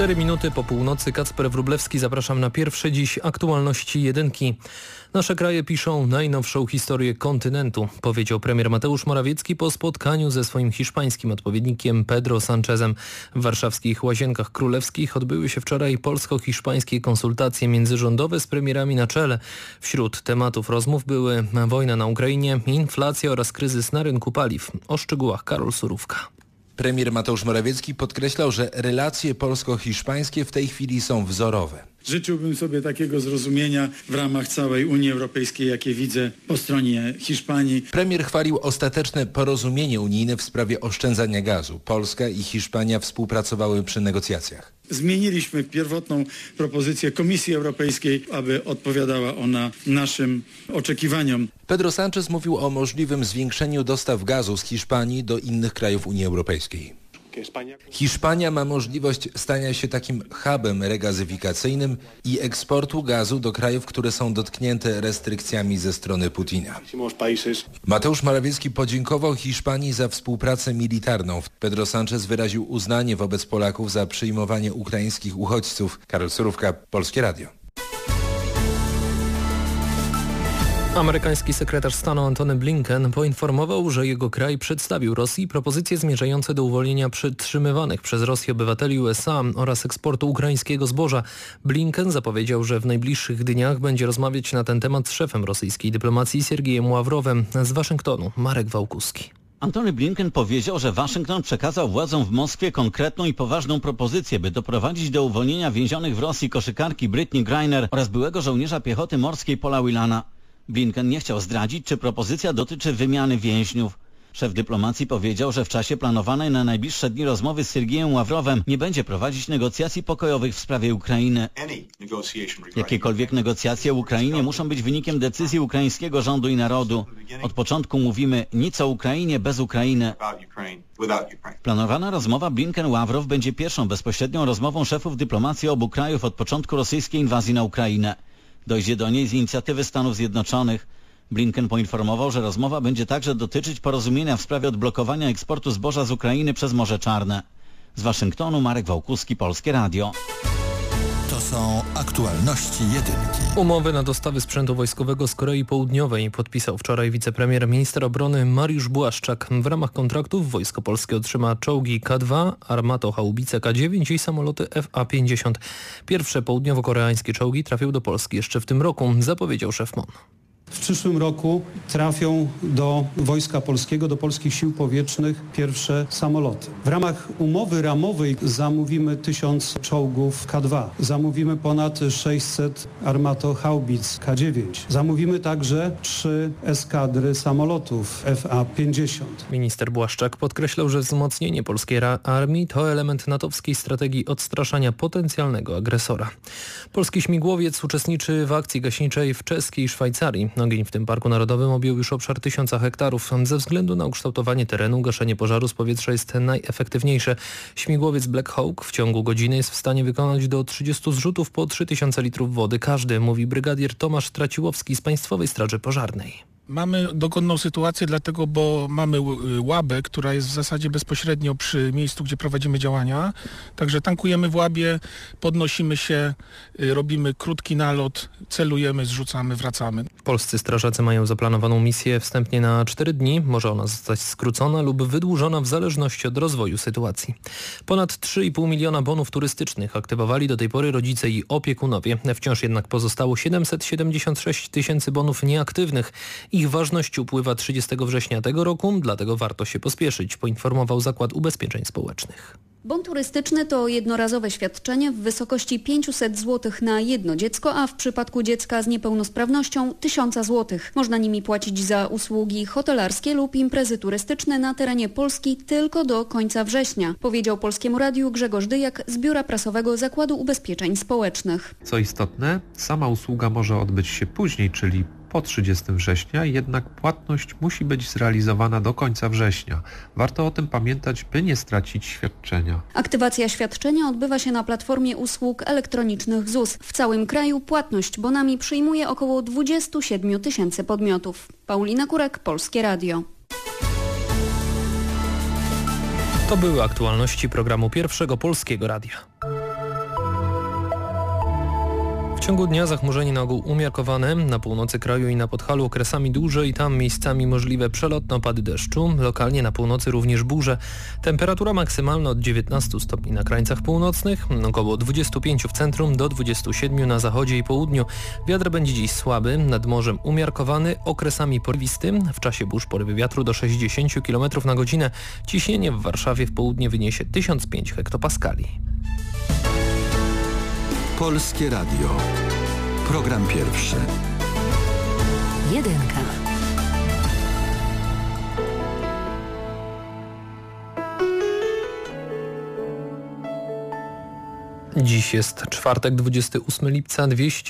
4 minuty po północy Kacper Wrublewski zapraszam na pierwsze dziś aktualności jedynki. Nasze kraje piszą najnowszą historię kontynentu, powiedział premier Mateusz Morawiecki po spotkaniu ze swoim hiszpańskim odpowiednikiem Pedro Sanchezem. W warszawskich Łazienkach Królewskich odbyły się wczoraj polsko-hiszpańskie konsultacje międzyrządowe z premierami na czele. Wśród tematów rozmów były wojna na Ukrainie, inflacja oraz kryzys na rynku paliw. O szczegółach Karol Surówka. Premier Mateusz Morawiecki podkreślał, że relacje polsko-hiszpańskie w tej chwili są wzorowe. Życzyłbym sobie takiego zrozumienia w ramach całej Unii Europejskiej, jakie widzę po stronie Hiszpanii. Premier chwalił ostateczne porozumienie unijne w sprawie oszczędzania gazu. Polska i Hiszpania współpracowały przy negocjacjach. Zmieniliśmy pierwotną propozycję Komisji Europejskiej, aby odpowiadała ona naszym oczekiwaniom. Pedro Sánchez mówił o możliwym zwiększeniu dostaw gazu z Hiszpanii do innych krajów Unii Europejskiej. Hiszpania ma możliwość stania się takim hubem regazyfikacyjnym i eksportu gazu do krajów, które są dotknięte restrykcjami ze strony Putina. Mateusz Morawiecki podziękował Hiszpanii za współpracę militarną. Pedro Sánchez wyraził uznanie wobec Polaków za przyjmowanie ukraińskich uchodźców. Karol Surówka, Polskie Radio. Amerykański sekretarz stanu Antony Blinken poinformował, że jego kraj przedstawił Rosji propozycje zmierzające do uwolnienia przetrzymywanych przez Rosję obywateli USA oraz eksportu ukraińskiego zboża. Blinken zapowiedział, że w najbliższych dniach będzie rozmawiać na ten temat z szefem rosyjskiej dyplomacji Siergiejem Ławrowem z Waszyngtonu. Marek Wałkuski. Antony Blinken powiedział, że Waszyngton przekazał władzom w Moskwie konkretną i poważną propozycję, by doprowadzić do uwolnienia więzionych w Rosji koszykarki Britney Griner oraz byłego żołnierza piechoty morskiej Paula Willana. Blinken nie chciał zdradzić, czy propozycja dotyczy wymiany więźniów. Szef dyplomacji powiedział, że w czasie planowanej na najbliższe dni rozmowy z Sergiejem Ławrowem nie będzie prowadzić negocjacji pokojowych w sprawie Ukrainy. Jakiekolwiek negocjacje o Ukrainie muszą być wynikiem decyzji ukraińskiego rządu i narodu. Od początku mówimy nic o Ukrainie bez Ukrainy. Planowana rozmowa Blinken-Ławrow będzie pierwszą bezpośrednią rozmową szefów dyplomacji obu krajów od początku rosyjskiej inwazji na Ukrainę. Dojdzie do niej z inicjatywy Stanów Zjednoczonych. Blinken poinformował, że rozmowa będzie także dotyczyć porozumienia w sprawie odblokowania eksportu zboża z Ukrainy przez Morze Czarne. Z Waszyngtonu Marek Wałkuski, Polskie Radio. Są aktualności jedynki. Umowy na dostawy sprzętu wojskowego z Korei Południowej podpisał wczoraj wicepremier minister obrony Mariusz Błaszczak. W ramach kontraktów Wojsko Polskie otrzyma czołgi K2, armato haubice K9 i samoloty FA-50. Pierwsze południowo-koreańskie czołgi trafią do Polski jeszcze w tym roku, zapowiedział szef MON. W przyszłym roku trafią do Wojska Polskiego, do polskich sił powietrznych pierwsze samoloty. W ramach umowy ramowej zamówimy tysiąc czołgów K2. Zamówimy ponad 600 armato haubic K9. Zamówimy także trzy eskadry samolotów FA-50. Minister Błaszczak podkreślał, że wzmocnienie polskiej armii to element natowskiej strategii odstraszania potencjalnego agresora. Polski śmigłowiec uczestniczy w akcji gaśniczej w czeskiej Szwajcarii. Ogień w tym Parku Narodowym objął już obszar tysiąca hektarów. Ze względu na ukształtowanie terenu gaszenie pożaru z powietrza jest najefektywniejsze. Śmigłowiec Black Hawk w ciągu godziny jest w stanie wykonać do 30 zrzutów po 3000 litrów wody każdy, mówi brygadier Tomasz Traciłowski z Państwowej Straży Pożarnej. Mamy dogodną sytuację, dlatego, bo mamy łabę, która jest w zasadzie bezpośrednio przy miejscu, gdzie prowadzimy działania. Także tankujemy w łabie, podnosimy się, robimy krótki nalot, celujemy, zrzucamy, wracamy. Polscy strażacy mają zaplanowaną misję wstępnie na 4 dni. Może ona zostać skrócona lub wydłużona w zależności od rozwoju sytuacji. Ponad 3,5 miliona bonów turystycznych aktywowali do tej pory rodzice i opiekunowie. Wciąż jednak pozostało 776 tysięcy bonów nieaktywnych. Ich ważność upływa 30 września tego roku, dlatego warto się pospieszyć, poinformował Zakład Ubezpieczeń Społecznych. Bon turystyczny to jednorazowe świadczenie w wysokości 500 zł na jedno dziecko, a w przypadku dziecka z niepełnosprawnością 1000 zł. Można nimi płacić za usługi hotelarskie lub imprezy turystyczne na terenie Polski tylko do końca września, powiedział Polskiemu Radiu Grzegorz Dyjak z Biura Prasowego Zakładu Ubezpieczeń Społecznych. Co istotne, sama usługa może odbyć się później, czyli po 30 września, jednak płatność musi być zrealizowana do końca września. Warto o tym pamiętać, by nie stracić świadczenia. Aktywacja świadczenia odbywa się na platformie usług elektronicznych ZUS. W całym kraju płatność bonami przyjmuje około 27 tysięcy podmiotów. Paulina Kurek, Polskie Radio. To były aktualności programu Pierwszego Polskiego Radia. W ciągu dnia zachmurzenie na ogół umiarkowane, na północy kraju i na Podhalu okresami duże i tam miejscami możliwe przelotne opady deszczu, lokalnie na północy również burze. Temperatura maksymalna od 19 stopni na krańcach północnych, około 25 w centrum do 27 na zachodzie i południu. Wiatr będzie dziś słaby, nad morzem umiarkowany, okresami porwisty, w czasie burz porywy wiatru do 60 km na godzinę. Ciśnienie w Warszawie w południe wyniesie 1005 hektopaskali. Polskie Radio. Program pierwszy. Jedynka. Dziś jest czwartek, 28 lipca, 200